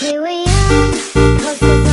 performance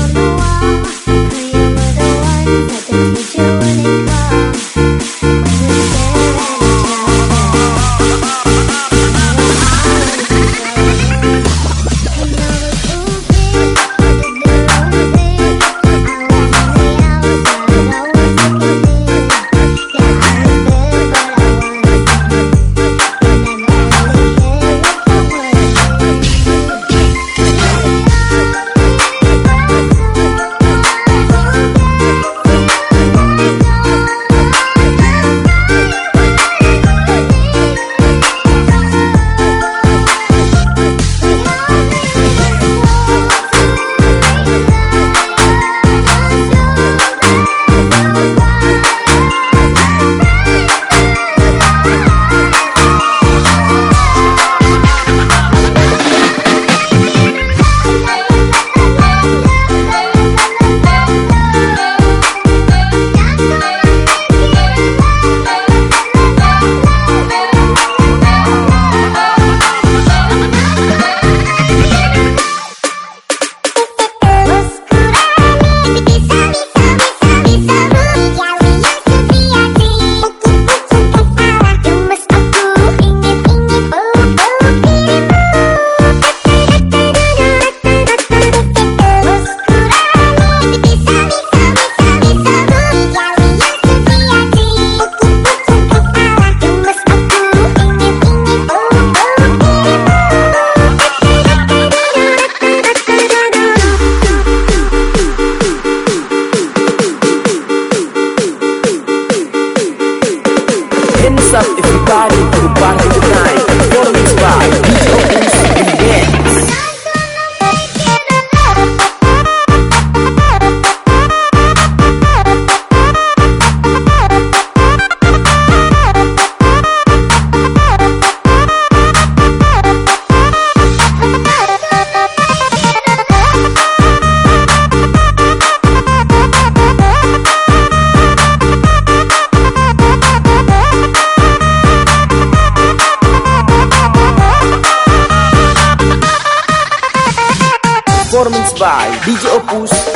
by DJ Opus